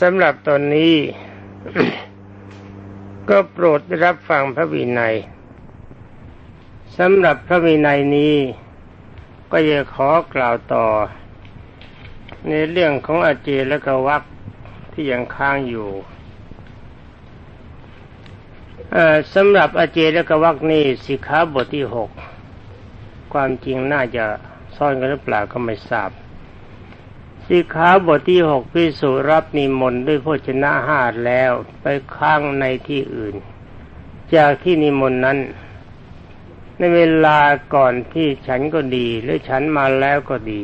สำหรับตอนนี้ ก็โปรดรับฟังพระวินัยสำหรับพระวินัยนี้ ก็จะขอกล่าวต่อ ในเรื่องของอาเจและกวักที่ยังค้างอยู่สำหรับอาเจและกวักนี้สิกขาบทที่หกความจริงน่าจะซ่อนกันหรือเปล่าก็ไม่ทราบ สิขาบทที่หกพิสุรับนิมนต์ด้วยพชนะห้าแล้วไปค้างในที่อื่น จากที่นิมนต์นั้น ในเวลาก่อนที่ฉันก็ดี หรือฉันมาแล้วก็ดี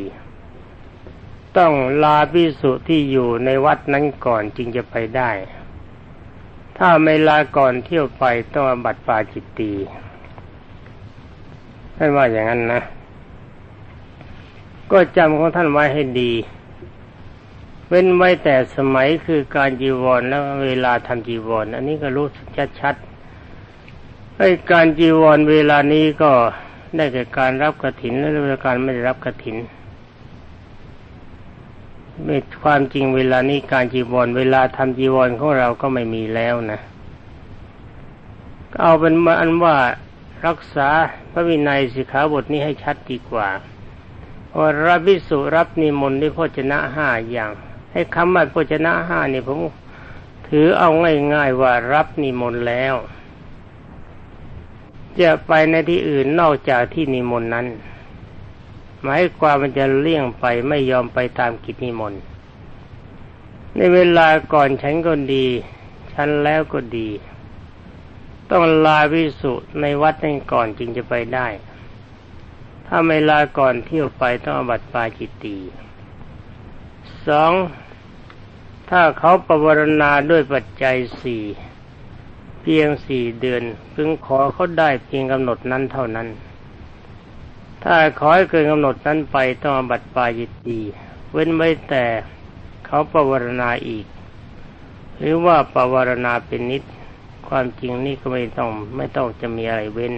ต้องลาพิสุที่อยู่ในวัดนั้นก่อนจึงจะไปได้ ถ้าไม่ลาก่อนเที่ยวไปต้องบัตรปาจิตตีท่านว่าอย่างนั้นนะ ก็จำของท่านไว้ให้ดี เว้นไว้แต่สมัยคือการจีวรแล้วเวลาทำจีวรอันนี้ก็รู้ชัดๆไอ้การจีวรเวลานี้ก็ได้แก่การรับกระถินและเวลาการไม่ได้รับกระถินไม่ความจริงเวลานี้การจีวรเวลาทำจีวรของเราก็ไม่มีแล้วนะเอาเป็นมาอันว่ารักษาพระวินัยสิกขาบทนี้ให้ชัดดีกว่าว่ารับวิสุรับนิมนต์ด้วยพจนะห้าอย่าง ให้คำว่าโภชนะห้านี่ผมถือเอาง่ายๆว่ารับนิมนต์แล้ว จะไปในที่อื่นนอกจากที่นิมนต์นั้น หมายความมันจะเลี่ยงไปไม่ยอมไปตามกิจนิมนต์ในเวลาก่อนฉันก็ดี ฉันแล้วก็ดี ต้องลาวิสุในวัดนั้นก่อนจึงจะไปได้ ถ้าไม่ลาก่อนเที่ยวไปต้องอบัตปาจิตตี สองถ้าเขาประวรณาด้วยปัจจัยสี่เพียงสี่เดือน พึงขอเขาได้เพียงกำหนดนั้นเท่านั้น ถ้าขอให้เกินกำหนดนั้นไปต้องบัตรปายิตีเว้นไว้แต่เขาประวรณาอีก หรือว่าประวรณาเป็นนิด ความจริงนี่ก็ไม่ต้องไม่ต้องจะมีอะไรเว้น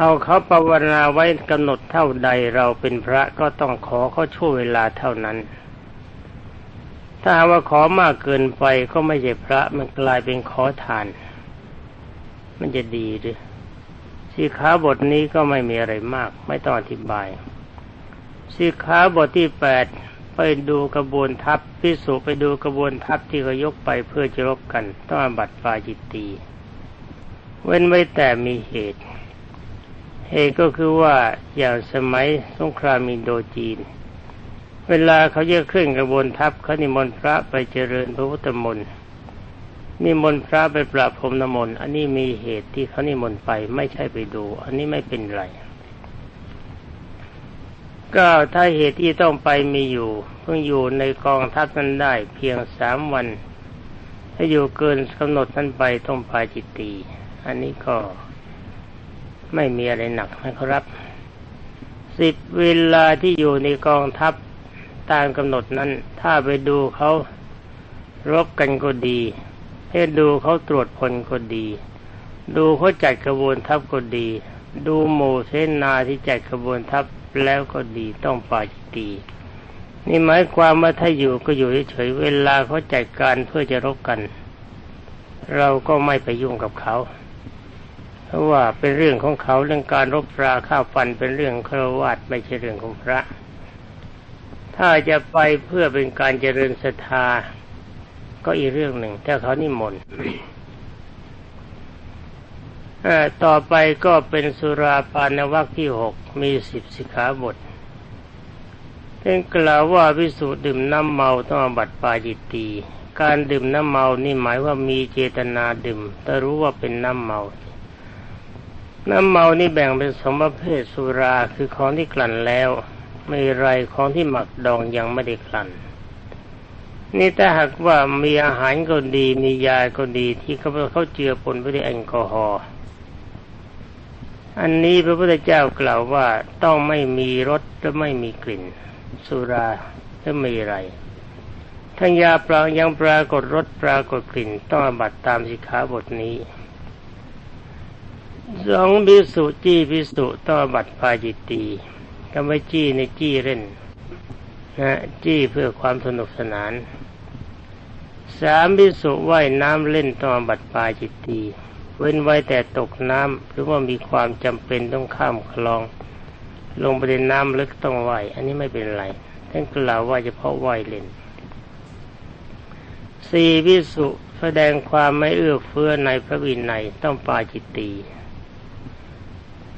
เท่าเขาประวรณาไว้กำหนดเท่าใดเราเป็นพระก็ต้องขอเขาช่วยเวลาเท่านั้น ถ้าว่าขอมากเกินไปก็ไม่ใช่พระมันกลายเป็นขอทาน มันจะดีหรือสีขาบทนี้ก็ไม่มีอะไรมาก ไม่ต้องอธิบายสีขาบทที่แปดไปดูกระบวนทัพพิสุไปดูกระบวนทัพที่เขายกไปเพื่อจะรบกัน ต้องบัตรปาจิตตีเว้นไว้แต่มีเหตุ เหตุก็คือว่าอย่างสมัยสงครามมินโดจีน เวลาเขาเยอะขึ้นกระบวนทัพเขานิมนต์พระไปเจริญพระพุทธมนต์นิมนต์พระไปปราบพรมนมนต์อันนี้มีเหตุที่เขานิมนต์ไปไม่ใช่ไปดู อันนี้ไม่เป็นไรก็ถ้าเหตุที่ต้องไปมีอยู่เพิ่งอยู่ในกองทัพนั้นได้เพียงสามวัน ถ้าอยู่เกินกำหนดนั้นไปต้องพาจิตตี อันนี้ก็ ไม่มีอะไรหนักนะครับสิบเวลาที่อยู่ในกองทัพตามกำหนดนั้น ถ้าไปดูเขารบกันก็ดีให้ดูเขาตรวจพลก็ดี ดูเขาจัดกระบวนทัพก็ดี ดูหมู่เสนาที่จัดกระบวนทัพแล้วก็ดีต้องปาจิตีนี่หมายความว่าถ้าอยู่ก็อยู่เฉยเวลาเขาจัดการเพื่อจะรบกัน เราก็ไม่ไปยุ่งกับเขา เพราะว่าเป็นเรื่องของเขาเรื่องการรบราข้าวฟันเป็นเรื่องฆรวาสไม่ใช่เรื่องของพระ ถ้าจะไปเพื่อเป็นการเจริญศรัทธา ก็อีกเรื่องหนึ่งถ้าเขานิมนต์ต่อไปก็เป็นสุราปานวัคที่หกมีสิบสิกขาบทเป็นกล่าวว่าพิสูจน์ดื่มน้ำเมาต้องบัตปาจิตตี การดื่มน้ำเมานี่หมายว่ามีเจตนาดื่ม แต่รู้ว่าเป็นน้ำเมา น้ำเมานี่แบ่งเป็นสมประเภทสุราคือของที่กลั่นแล้วไม่ไรของที่หมักดองยังไม่ได้คลันนี่ถ้าหากว่ามีอาหารก็ดีมียาก็ดีที่เขาเขาเจือปนไปด้วยแอลกอฮอล์อันนี้พระพุทธเจ้ากล่าวว่าต้องไม่มีรสและไม่มีกลิ่น สุราและไม่ไรทั้งยาปลายังปรากฏรสปรากฏกลิ่นต้องอบัตตามสิกขาบทนี้ สองบิสุจี้บิสุต้อบัตพาจิตตีคำว่าจี้ในจี้เล่นนะจี้เพื่อความสนุกสนานสามพิสุว่ายน้ำเล่นต้อบัดปาจิตตีเว้นไว้แต่ตกน้ำหรือว่ามีความจำเป็นต้องข้ามคลอง ลงไปในน้ำลึกต้องว่ายอันนี้ไม่เป็นไรท่านกล่าวว่าเฉพาะว่ายเล่นสี่พิสุแสดงความไม่เอื้อเฟื้อในพระวินัยต้องปาจิตตี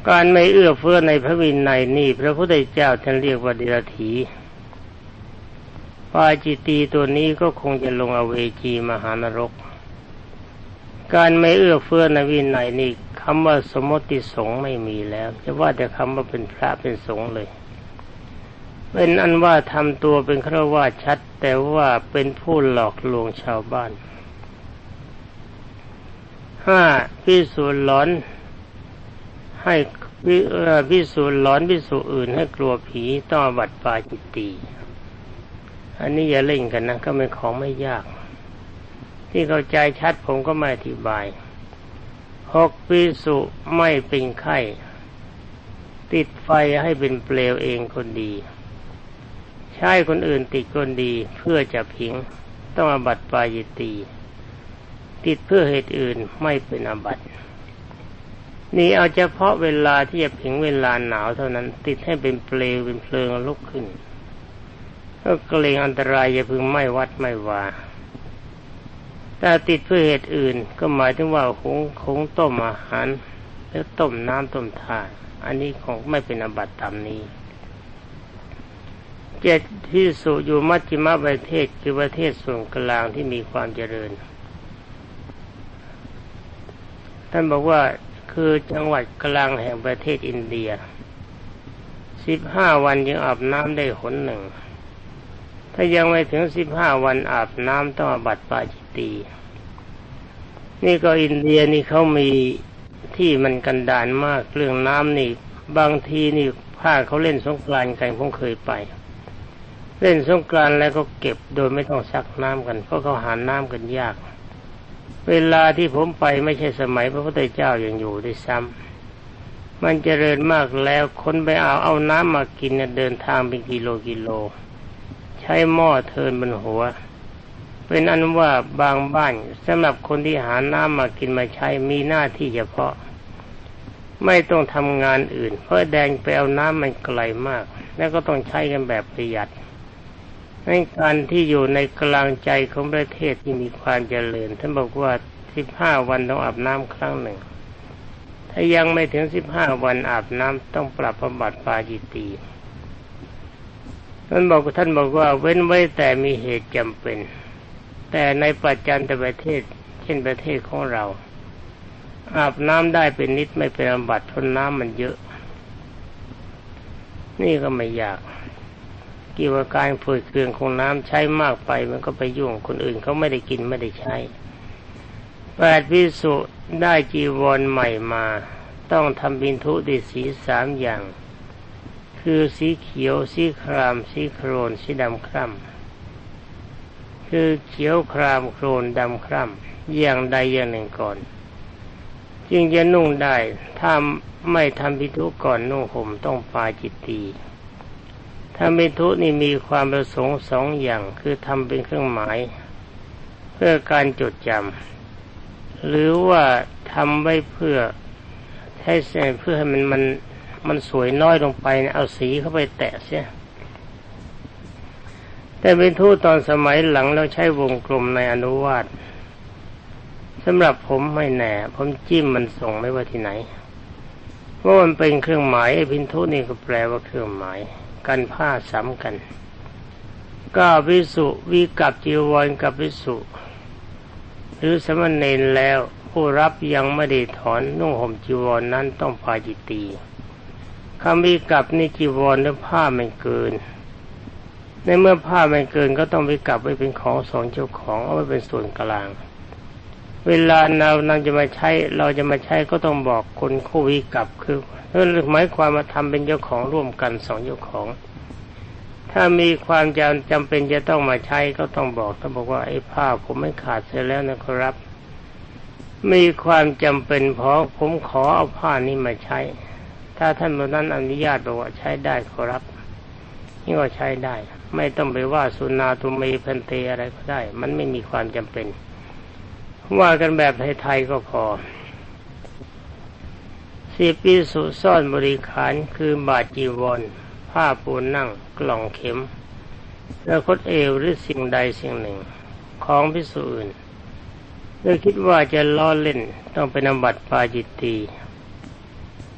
การไม่เอื้อเฟื้อในพระวินัยนี่พระพุทธเจ้าท่านเรียกว่าเดรถีปาจิตีตัวนี้ก็คงจะลงอเวจีมหานรก การไม่เอื้อเฟื้อในวินัยนี่คำว่าสมมติสงไม่มีแล้ว จะว่าแต่คำว่าเป็นพระเป็นสงเลย เป็นอันว่าทำตัวเป็นฆราวาชัด แต่ว่าเป็นผู้หลอกลวงชาวบ้านห้าพิสูจน์หลอน ให้พิสูจน์หลอนพิสูจน์อื่นให้กลัวผีต้องบัตรปาจิตตีอันนี้อย่าเล่นกันนะก็เป็นของไม่ยาก ที่เข้าใจชัดผมก็ไม่อธิบายหกพิสุไม่เป็นไข้ติดไฟให้เป็นเปลวเองคนดี ใช้คนอื่นติดคนดีเพื่อจะพิงต้องอบัตปายิตี ติดเพื่อเหตุอื่นไม่เป็นอบัติ นี่เอาเฉพาะเวลาที่จะผิงเวลาหนาวเท่านั้น ติดให้เป็นเปลวเป็นเพลิงลุกขึ้นก็เกรงอันตรายอย่าพึงไม่วัดไม่วาแต่ติดเพื่อเหตุอื่น ก็หมายถึงว่าคงคงต้มอาหารแล้วต้มน้ำต้มท่าอันนี้คงไม่เป็นอบัติตามนี้เจ็ดที่สุอยู่มัจจิมประเทศคือประเทศส่วนกลางที่มีความเจริญ ท่านบอกว่า คือจังหวัดกลางแห่งประเทศอินเดีย สิบห้าวันยังอาบน้ำได้หนหนึ่ง ถ้ายังไม่ถึงสิบห้าวันอาบน้ำต้องอบัตปาจิตี นี่ก็อินเดียนี่เขามีที่มันกันดานมากเรื่องน้ำนี่ บางทีนี่ผ้าเขาเล่นสงกรานกันผมเคยไป เล่นสงกรานแล้วก็เก็บโดยไม่ต้องซักน้ำกัน เพราะเขาหาน้ำกันยาก เวลาที่ผมไปไม่ใช่สมัยพระพุทธเจ้ายัางอยู่ด้วยซ้ำมันเจริญมากแล้วคนไปเอาเอาน้ำมากินเดินทางเป็นกิโลกิโล ใช้หม้อเทินบนหัว เป็นอันว่าบางบ้านสำหรับคนที่หาน้ำมากินมาใช้มีหน้าที่เฉพาะ ไม่ต้องทำงานอื่น เพราะแดงไปเอาน้ำมันไกลมาก แล้วก็ต้องใช้กันแบบประหยัด ในการที่อยู่ในกลางใจของประเทศที่มีความเจริญ ท่านบอกว่าสิบห้าวันต้องอาบน้ำครั้งหนึ่ง ถ้ายังไม่ถึงสิบห้าวันอาบน้ำต้องปรับประบัติปาจิตีท่านบอกท่านบอกว่าเว้นไว้แต่มีเหตุจำเป็น แต่ในปัจจันตประเทศ เช่นประเทศของเรา อาบน้ำได้เป็นนิดไม่เป็นอบัติทนน้ำมันเยอะ นี่ก็ไม่ยาก กี่ยวกับการฝืดเครื่องของน้ำใช้มากไปมันก็ไปยุ่งคนอื่นเขาไม่ได้กินไม่ได้ใช้แปดพิสุได้จีวรใหม่มา ต้องทำบินทุดิสีสามอย่าง คือสีเขียวสีครามสีโครนสีดำคร่ำคือเขียวครามโครนดำคร่ำอย่างใดอย่างหนึ่งก่อน จึงจะนุ่งได้ถ้าไม่ทำพิธุก่อนนุ่งห่มต้องปาจิตตี ถ้ามิทุนี่มีความประสงค์สองอย่างคือทำเป็นเครื่องหมาย เพื่อการจดจำหรือว่าทำไว้เพื่อให้เพื่อให้มันมันมันสวยน้อยลงไปเอาสีเข้าไปแตะเสียแต่เป็นทูตตอนสมัยหลังเราใช้วงกลมในอนุวาตสำหรับผมไม่แน่ ผมจิ้มมันส่งไม่ว่าที่ไหนเพราะมันเป็นเครื่องหมายไอ้พินทุนี่ก็แปลว่าเครื่องหมาย กันผ้าซ้ำกันก็วิสุวิกับจีวรกับวิสุหรือสมณเณรแล้วผู้รับยังไม่ได้ถอนนุ่งห่มจีวรนนั้นต้องพาจิตีคำวิกับนี่จีวรหรือผ้ามันเกิน ในเมื่อผ้ามันเกินก็ต้องวิกับไว้เป็นของสองเจ้าของเอาไว้เป็นส่วนกลาง เวลาเรานำจะมาใช้ เราจะมาใช้ก็ต้องบอกคนคู่วิกับคือหมายความมาทำเป็นเจ้าของร่วมกันสองเจ้าของ ถ้ามีความจำจำเป็นจะต้องมาใช้ก็ต้องบอกต้องบอกว่าไอ้ผ้าผมไม่ขาดเสียแล้วนะครับ มีความจำเป็นพอผมขอเอาผ้านี้มาใช้ ถ้าท่านบนนั้นอนุญาตบอกว่าใช้ได้ครับนี่ก็ใช้ได้ ไม่ต้องไปว่าสุนาตุเมพันเตอะไรก็ได้ มันไม่มีความจำเป็น ว่ากันแบบไทยๆก็พอสิปีสุซ่อนบริขารคือบาจีวร ผ้าปูนั่งกล่องเข็ม แล้วคดเอวหรือสิ่งใดสิ่งหนึ่ง ของพิสูจน์โดยคิดว่าจะล้อเล่นต้องเป็นอบัติปาจิตตี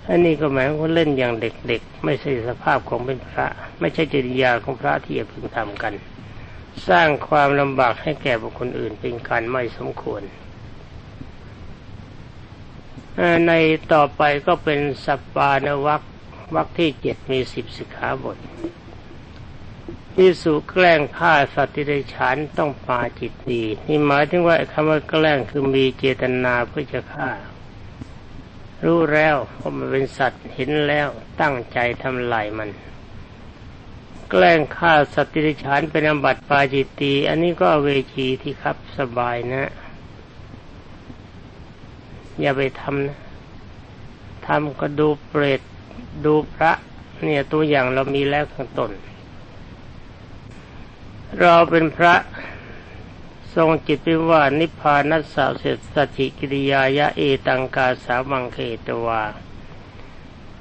อันนี้ก็หมายว่าเล่นอย่างเด็กๆ ไม่ใช่สภาพของเป็นพระ ไม่ใช่จริยาของพระที่จะพึงทำกัน สร้างความลำบากให้แก่บุคคลอื่นเป็นการไม่สมควร ในต่อไปก็เป็นสัปปานวัควัคที่เจ็ดมีสิบสิกขาบทที่สุแกล้งฆ่าสัตว์ที่ได้ฉันต้องปาจิตดี นี่หมายถึงว่าคำว่าแกล้งคือมีเจตนาเพื่อจะฆ่า รู้แล้วว่าะมันเป็นสัตว์เห็นแล้วตั้งใจทำลายมัน แกล้งฆ่าสัตว์ที่ได้ฉันเป็นอบัติปาจิตตี อันนี้ก็เวจีที่ครับสบายนะ อย่าไปทำนะทำก็ดูเปรตดูพระ เนี่ยตัวอย่างเรามีแล้วข้างต้น เราเป็นพระทรงจิตไปว่านิพพานัสสะเสสจิกิริยายะเอตังกาสาวังเขตวา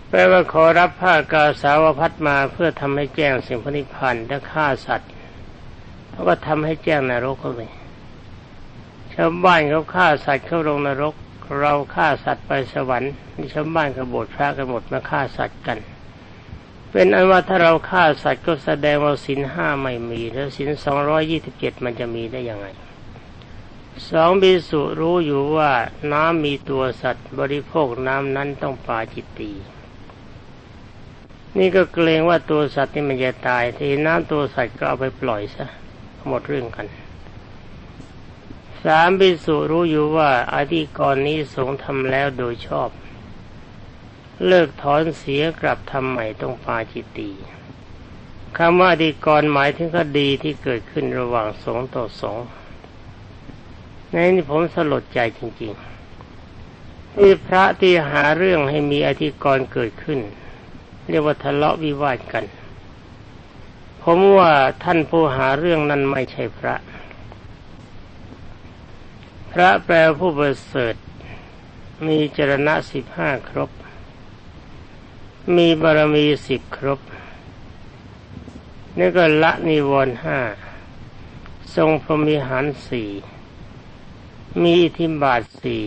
แปลว่าขอรับผ้ากาสาวพัดมาเพื่อทำให้แจ้งสิ่งพนิพพานและฆ่าสัตว์แล้วก็ทำให้แจ้งนรกเขาเลยชาวบ้านเขาฆ่าสัตว์เข้าลงนรก เราฆ่าสัตว์ไปสวรรค์นี่ชาวบ้านกบฏพระกันหมดมาฆ่าสัตว์กัน เป็นอันว่าถ้าเราฆ่าสัตว์ก็แสดงว่าสินห้าไม่มีแล้วสินสองร้อยยี่สิบเจ็ดมันจะมีได้ยังไงสองบิสุรู้อยู่ว่าน้ำมีตัวสัตว์ บริโภคน้ำนั้นต้องปาจิตตีนี่ก็เกรงว่าตัวสัตว์นี่มันจะตายทีน้ำตัวสัตว์ก็เอาไปปล่อยซะหมดเรื่องกัน สามบิสุรู้อยู่ว่าอธิกรณ์นี้สงทำแล้วโดยชอบ เลิกถอนเสียกลับทำใหม่ต้องปาจิตตีคำว่าอธิกรณ์หมายถึงคดีที่เกิดขึ้นระหว่างสงต่อสงในนี้ผมสลดใจจริงๆที่พระที่หาเรื่องให้มีอธิกรณ์เกิดขึ้น เรียกว่าทะเลาะวิวาทกัน ผมว่าท่านผู้หาเรื่องนั้นไม่ใช่พระ พระแปลผู้ประเสริฐ มีจรณะสิบห้าครบ มีบารมีสิบครบนี่ก็ละนิวรณ์ห้าทรงพรมิหารสี่มีอิทิบาทสี่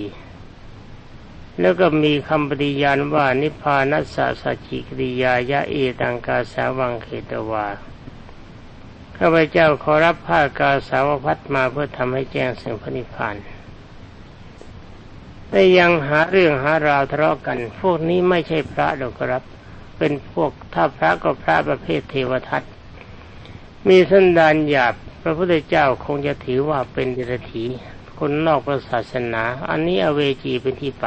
แล้วก็มีคำปฏิญาณว่านิพพานัสสะสัจจิกริยายะเอตังกาสาวังเขตวาข้าพเจ้าขอรับผ้ากาสาวพัดมาเพื่อทำให้แจ้งสิ่งพระนิพพาน แต่ยังหาเรื่องหาราวทะเลาะกัน พวกนี้ไม่ใช่พระหรอกครับ เป็นพวกถ้าพระก็พระประเภทเทวทัตมีสันดานหยาบพระพุทธเจ้าคงจะถือว่าเป็นเดรัจฉีคนนอกพระศาสนา อันนี้อเวจีเป็นที่ไป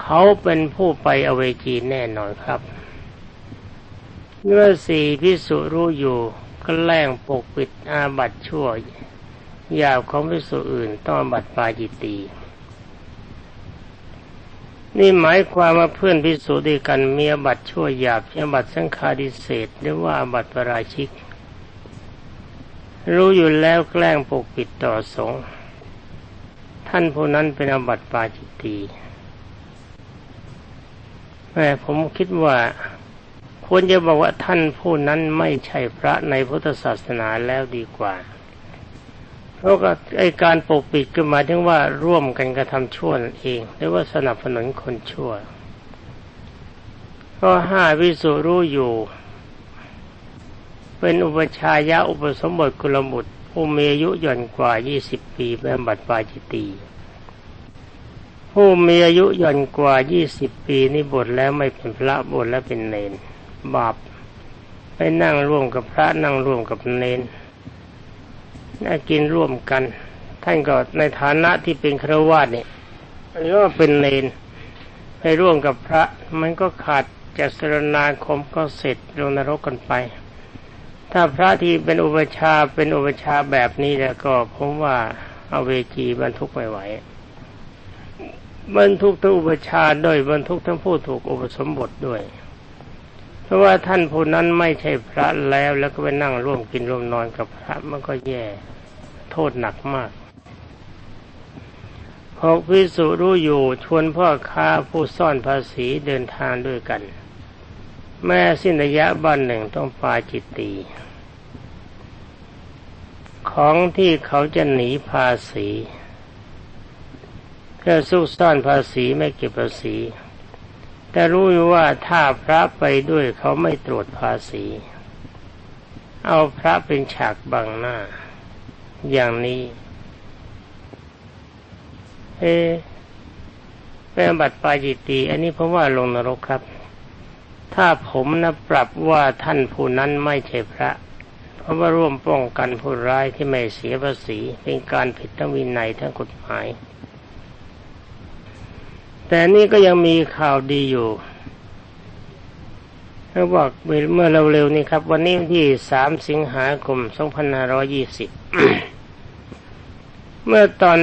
เขาเป็นผู้ไปอเวจีแน่นอนครับเมื่อสี่พิสุรู้อยู่ก็แล้งปกปิดอาบัตชั่วหยาบของพิสุอื่นต้องบัตปาจิตี นี่หมายความว่าเพื่อนพิสูจน์ด้วยกันมีบัตรชั่วหยาบเช่นบัตรสังฆาดิเศษหรือว่าบัตรปราชิก รู้อยู่แล้วแกล้งปกปิดต่อสงท่านผู้นั้นเป็นอบัติปาจิตตีแม่ผมคิดว่าควรจะบอกว่าท่านผู้นั้นไม่ใช่พระในพุทธศาสนาแล้วดีกว่า เพราะไอการปกปิดก็หมายถึงว่าร่วมกันกระทำชั่วเองหรือว่าสนับสนุนคนชั่วก็ห้าวิสุรู้อยู่ เป็นอุปชายะอุปสมบทกุลบุตรผู้มีอายุย่อนกว่ายี่สิบปีเป็นบัตรปาจิตีผู้มีอายุย่อนกว่ายี่สิบปีนี่บทแล้วไม่เป็นพระบทแล้วเป็นเนนบาปไปนั่งร่วมกับพระนั่งร่วมกับเนน กินร่วมกัน ท่านก็ในฐานะที่เป็นครวาสเนี่ยหรือว่าเป็นเลนไปร่วมกับพระ มันก็ขาดจากสรนาคมก็เสร็จลงนรกกันไป ถ้าพระที่เป็นอุปชาเป็นอุปชาแบบนี้แล้วก็ผมว่าเอาเวจีบรรทุกไม่ไหวบรรทุกทั้งอุปชาด้วยบรรทุกทั้งผู้ถูกอุปสมบทด้วย ราะว่าท่านผู้นั้นไม่ใช่พระแล้วแล้วก็ไปนั่งร่วมกินร่วมนอนกับพระมันก็แย่ โทษหนักมากหกพิสุรู้อยู่ชวนพ่อค้าผู้ซ่อนภาษีเดินทางด้วยกัน แม่สิ้นระยะบ้านหนึ่งต้องปาจิตตี ของที่เขาจะหนีภาษีเพื่อซุกซ่อนภาษีไม่เก็บภาษี แต่รู้ว่าถ้าพระไปด้วยเขาไม่ตรวจภาษี เอาพระเป็นฉากบังหน้า อย่างนี้เอเป็นบัตรปาจิตตีอันนี้เพราะว่าลงนรกครับ ถ้าผมนะปรับว่าท่านผู้นั้นไม่ใช่พระ เพราะว่าร่วมป้องกันผู้ร้ายที่ไม่เสียภาษี เป็นการผิดทั้งวินัยทั้งกฎหมาย แต่นี่ก็ยังมีข่าวดีอยู่เขาบอกเมื่อเร็วๆนี้ครับ วันนี้ที่สามสิงหาคมสองพันห้าร้อยี่สิบเมื่อตอน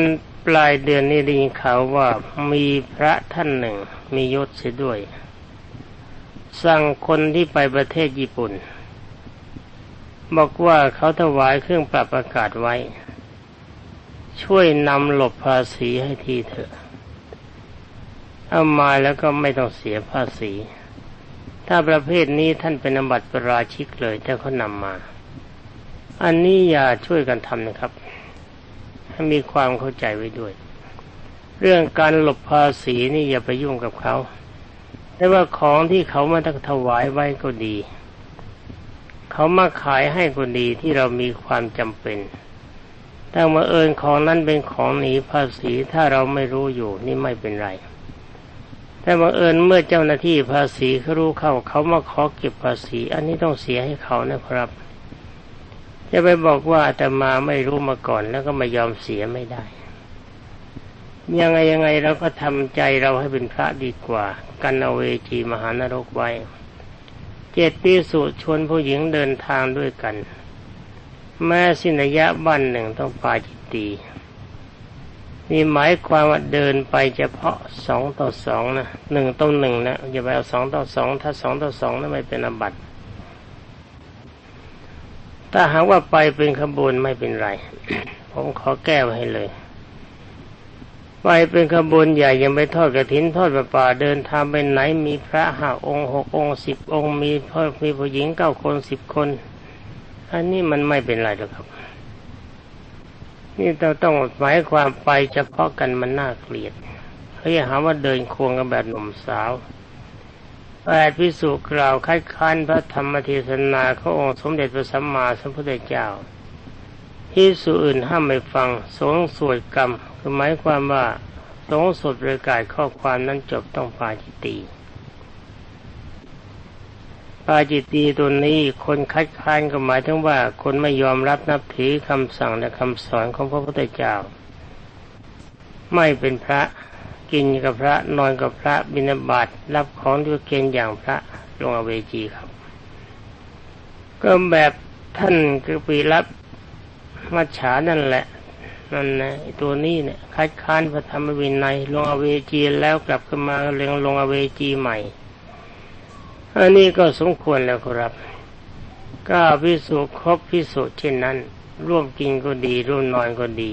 ปลายเดือนนี้ได้ยินข่าวว่ามีพระท่านหนึ่ง มียศเสียด้วย สั่งคนที่ไปประเทศญี่ปุ่น บอกว่าเขาถวายเครื่องปรับอากาศไว้ ช่วยนำหลบภาษีให้ทีเถอะ เอามาแล้วก็ไม่ต้องเสียภาษี ถ้าประเภทนี้ท่านเป็นอบัติประราชิกเลยถ้าเขานำมา อันนี้อย่าช่วยกันทำนะครับ ให้มีความเข้าใจไว้ด้วย เรื่องการหลบภาษีนี่อย่าไปยุ่งกับเขาแต่ว่าของที่เขามาตั้งถวายไว้ก็ดี เขามาขายให้คนดีที่เรามีความจำเป็นถ้ามาเอิญของนั้นเป็นของหนีภาษีถ้าเราไม่รู้อยู่นี่ไม่เป็นไร แต่บังเอิญเมื่อเจ้าหน้าที่ภาษีเขารู้เข้าเขามาขอเก็บภาษี อันนี้ต้องเสียให้เขานะครับจะไปบอกว่าแต่มาไม่รู้มาก่อนแล้วก็ไม่ยอมเสียไม่ได้ ยังไงยังไงเราก็ทำใจเราให้เป็นพระดีกว่า กันเอาเวจีมหานรกไว้ เจ็ดปีสุชวนผู้หญิงเดินทางด้วยกัน แม้สินยะบ้านหนึ่งต้องปาจิตตี นี่หมายความว่าเดินไปเฉพาะสองต่อสองนะหนึ่งต่อหนึ่งนะอย่าไปเอาสองต่อสองถ้าสองต่อสองนั้นไม่เป็นอบัติถ้าหากว่าไปเป็นขบวนไม่เป็นไร ผมขอแก้ให้เลย ไปเป็นขบวนใหญ่ยังไปทอดกระถินทอดประป่าเดินทางไปไหนมีพระห้าองค์หกองค์สิบองค์มีพ่อมีผู้หญิงเก้าคนสิบคน อันนี้มันไม่เป็นไรหรอกครับ นี่เราต้องหมายความไปเฉพาะกันมันน่าเกลียดเขาจะหาว่าเดินควงกันแบบหนุ่มสาวแปดพิสุกล่าวคัดค้านพระธรรมเทศนาขององค์สมเด็จพระสัมมาสัมพุทธเจ้าพิสุอื่นห้ามไม่ฟัง สงสวดกรรมคือหมายความว่าสงสดประกาศข้อความนั้นจบต้องปาจิตี ปาจิตตีตัวนี้คนคัดค้านก็หมายถึงว่า คนไม่ยอมรับนับถือคำสั่งและคำสอนของพระพุทธเจ้า ไม่เป็นพระกินกับพระนอนกับพระบิณฑบาตรับของด้วยเกณฑ์อย่างพระลงอเวจีครับ ก็แบบท่านคือปีรับมัจฉานั่นแหละนั่นนะตัวนี้เนี่ยคัดค้านพระธรรมวินัยลงอเวจีแล้วกลับขึ้นมาเรียงลงอเวจีใหม่ อันนี้ก็สมควรแล้วครับก็พิสูจครบพิสูจเช่นนั้น ร่วมกินก็ดี ร่วมนอนก็ดี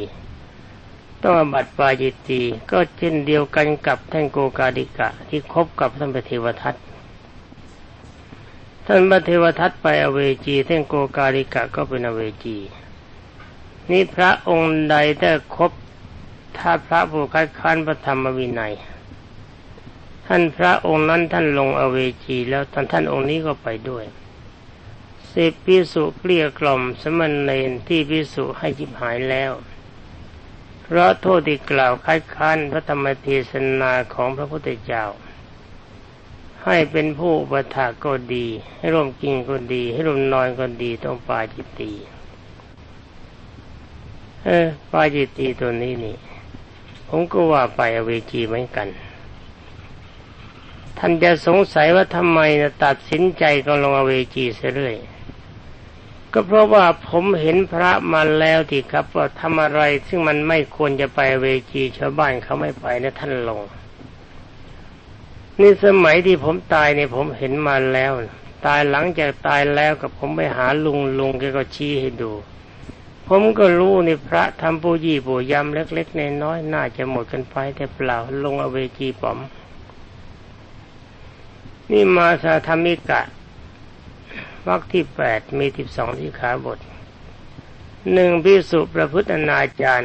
ต้องบัติปาจิตตีก็เช่นเดียวกันกับท่านโกกาดิกะ ที่คบกับท่านพระเทวทัตท่านพระเทวทัตไปอเวจีท่านโกกาดิกะก็เป็นอเวจี นี่พระองค์ใดถ้คบถ้าพระผู้คัดค้านพระธรรมวินัย ท่านพระองค์นั้นท่านลงอเวจีแล้วท่านท่านองค์นี้ก็ไปด้วยสิบพิสุเกลี้ยกล่อมสมณเณรที่พิสุให้จิบหายแล้ว เพราะโทษที่กล่าวคัดค้านพระธรรมเทศนาของพระพุทธเจ้า ให้เป็นผู้ประทาก็ดี ให้ร่วมกินก็ดี ให้ร่วมนอนก็ดีต้องปาจิตตีเออปาจิตีตัวนี้นี่ ผมก็ว่าไปอเวจีเหมือนกัน ท่านจะสงสัยว่าทำไมนะตัดสินใจก็ลงอเวจีเสียเรื่อยก็เพราะว่าผมเห็นพระมาแล้วที่ครับว่าทำอะไรซึ่งมันไม่ควรจะไปเวจีชาวบ้านเขาไม่ไปนะท่านลงนี่สมัยที่ผมตายเนี่ยผมเห็นมาแล้ว ตายหลังจากตายแล้วกับผมไปหาลุงลุงแกก็ชี้ให้ดู ผมก็รู้ในพระทำปูยี่ปูยำเล็กๆน้อยๆน่าจะหมดกันไปแต่เปล่าลงอเวจีป๋อม นี่มาสาธรรมิกะวรรคที่แปดมีสิบสองที่ขาบทหนึ่งพิสุประพฤติอนาจาร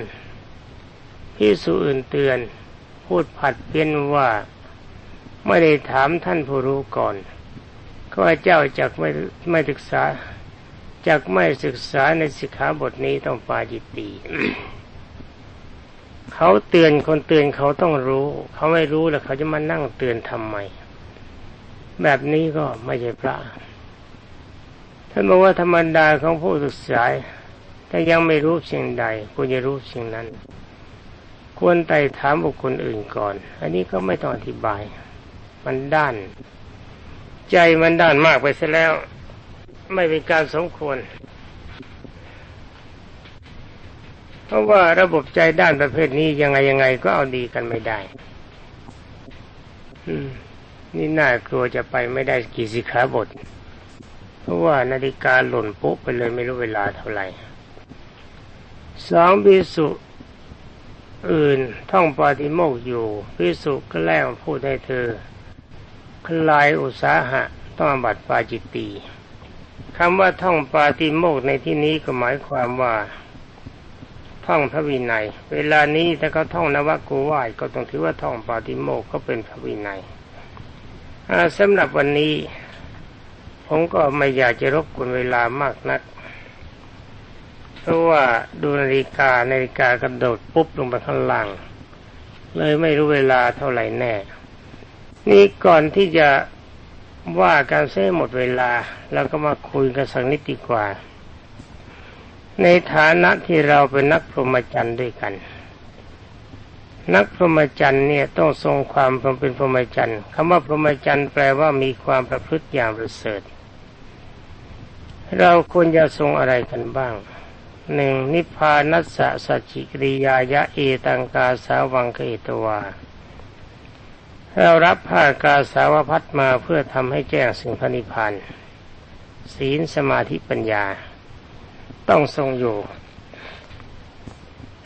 พิสุอื่นเตือน พูดผัดเพี้ยนว่า ไม่ได้ถามท่านผู้รู้ก่อนข้าเจ้าจากไม่ไม่ศึกษาจากไม่ศึกษาในสิกขาบทนี้ต้องปาจิตตีเขาเตือนคนเตือนเขาต้องรู้ เขาไม่รู้แล้วเขาจะมานั่งเตือนทำไม แบบนี้ก็ไม่ใช่พระ ท่านบอกว่าธรรมดาของผู้ศึกษาถ้ายังไม่รู้สิ่งใดควรจะรู้สิ่งนั้น ควรไต่ถามบุคคลอื่นก่อน อันนี้ก็ไม่ต้องอธิบาย มันด้าน ใจมันด้านมากไปซะแล้ว ไม่เป็นการสมควร เพราะว่าระบบใจด้านประเภทนี้ยังไงยังไงก็เอาดีกันไม่ได้ อืม นี่น่ากลัวจะไปไม่ได้กี่สิขาบท เพราะว่านาฬิกาหล่นปุ๊บไปเลยไม่รู้เวลาเท่าไหร่สองพิสุอื่นท่องปาติโมกอยู่พิสุก็แล้งพูดให้เธอ คลายอุตสาหะ ต้องบัตรปาจิตตีคำว่าท่องปาติโมกในที่นี้ก็หมายความว่า ท่องพระวินัย เวลานี้ถ้าเขาท่องนวกูวายก็ต้องถือว่าท่องปาติโมกก็เป็นพระวินัย สำหรับวันนี้ ผมก็ไม่อยากจะรบกวนเวลามากนัก เพราะว่าดูนาฬิกานาฬิกากระโดดปุ๊บลงไปข้างล่าง เลยไม่รู้เวลาเท่าไหร่แน่ นี่ก่อนที่จะว่าการเส้หมดเวลาเราก็มาคุยกันสักนิดดีกว่า ในฐานะที่เราเป็นนักพรหมจรรย์ด้วยกัน นักพรหมจรรย์เนี่ยต้องทรงความเป็นพรหมจรรย์คำว่าพรหมจรรย์แปลว่ามีความประพฤติอย่างประเสริฐเราควรจะทรงอะไรกันบ้างหนึ่งนิพพานัสสะสัจจิกริยายะเอตังกาสาวังเกตวาเรารับผ้ากาสาวพัดมาเพื่อทำให้แจ้งสิ่งพระนิพพานศีลสมาธิปัญญา ต้องทรงอยู่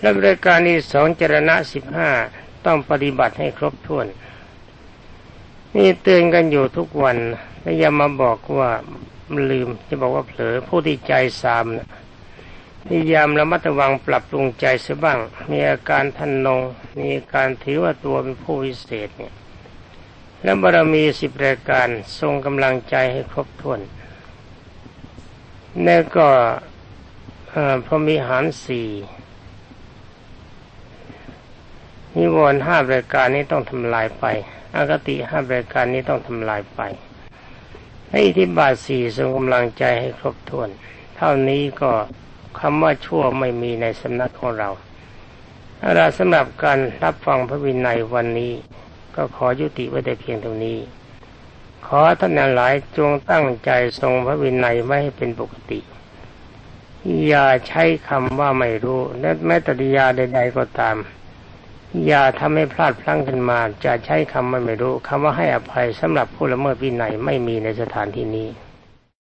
และบริการนี้สองจรณะสิบห้าต้องปฏิบัติให้ครบถ้วน นี่เตือนกันอยู่ทุกวันและอย่ามาบอกว่าลืมจะบอกว่าเผลอผู้ที่ใจสามนะพยายามระมัดระวังปรับปรุงใจเสียบ้าง มีอาการทันนง มีอาการถือว่าตัวเป็นผู้วิเศษเนี่ย และบารมีสิบรายการทรงกำลังใจให้ครบถ้วนนี่ก็พอมีหารสี่ นิวรณ์ห้ารายการนี้ต้องทำลายไปอากติห้ารายการนี้ต้องทำลายไป ให้ที่บาทสี่ทรงกำลังใจให้ครบถ้วน เท่านี้ก็คำว่าชั่วไม่มีในสำนักของเราเราสำหรับการรับฟังพระวินัยวันนี้ ก็ขอยุติไว้แต่เพียงเท่านี้ ขอท่านหลายจงตั้งใจทรงพระวินัยไม่ให้เป็นปกติอย่าใช้คำว่าไม่รู้และแม้ตริยาใด ๆก็ตาม อย่าทำให้พลาดพลั้งขึ้นมา จะใช้คำว่าไม่รู้คำว่าให้อภัยสำหรับผู้ละเมิดวินัยไม่มีในสถานที่นี้